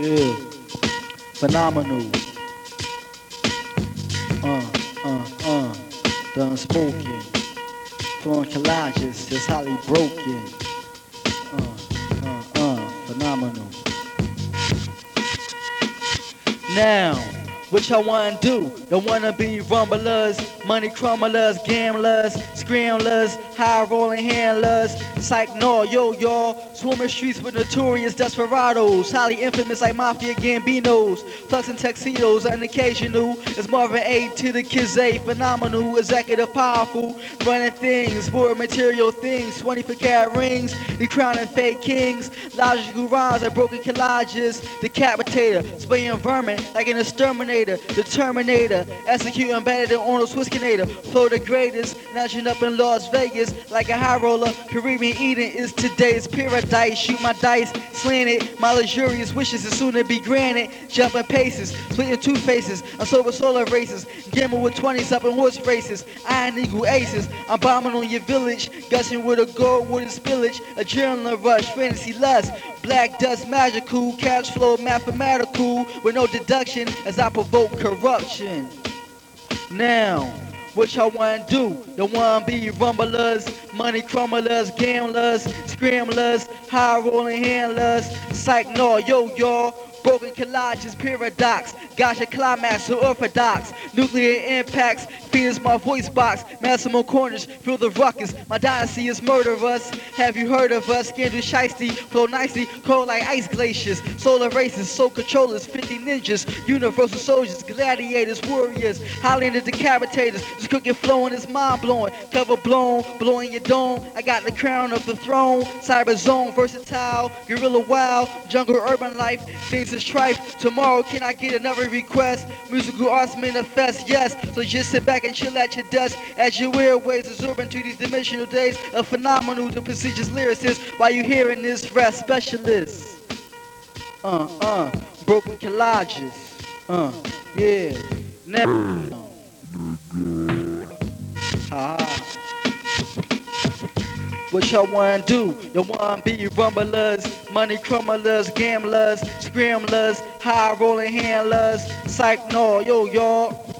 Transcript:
Yeah. Phenomenal. Uh, uh, uh. The unspoken. Flowing collages, just highly broken. Uh, uh, uh. Phenomenal. Now, what y'all wanna do? Don't wanna be rumblers, money crumblers, gamblers, scramblers, high rolling handlers. Psych, no, yo, y'all. Swarming streets with notorious desperados, highly infamous like mafia gambinos. Flux and tuxedos, and occasional. It's Marvin A to the kids A, phenomenal, executive powerful, running things, for material things, 20 for cat rings, the crown and fake kings, logical rhymes like broken collages, decapitator, spraying vermin like an exterminator, the Terminator, executing better than Arnold Schwarzenegger, flow the greatest, notching up in Las Vegas like a high roller, Caribbean Eden is today's paradise, shoot my dice, slanted, my luxurious wishes is soon to be granted, jumping paces, splitting two faces, I'm sober solar races, gamble with 20s up in horse races, iron eagle aces, I'm bombing on your village, gushing with a gold wooden spillage, adrenaline rush, fantasy lust, black dust magical, cash flow mathematical, with no deduction as I provoke corruption. Now, what y'all wanna do? Don't wanna be rumblers, money crumblers, gamblers, scramblers, high rolling handlers, psych no, yo y'all. Broken collages, paradox, gotcha climax or orthodox, nuclear impacts, fears my voice box, maximum corners, feel the ruckus, my dynasty is murderous, have you heard of us, scandal shiesty, flow nicely, cold like ice glaciers, solar races, soul controllers, 50 ninjas, universal soldiers, gladiators, warriors, Highlander decapitators, just cooking flowing is mind blowing, cover blown, blowing your dome, I got the crown of the throne, cyber zone, versatile, guerrilla wild, jungle urban life, things is trife, tomorrow can I get another request, musical arts manifest, yes, yes. so just sit back and chill at your desk, as your airways absorbing to these dimensional days, a phenomenal to prestigious lyricist, while you hearing this rap specialist. Uh, uh, broken collages, uh, yeah, never. Ah. What y'all wanna do? You wanna be rumblers, money crumblers, gamblers, scramblers, high rolling handlers, psych no, yo y'all.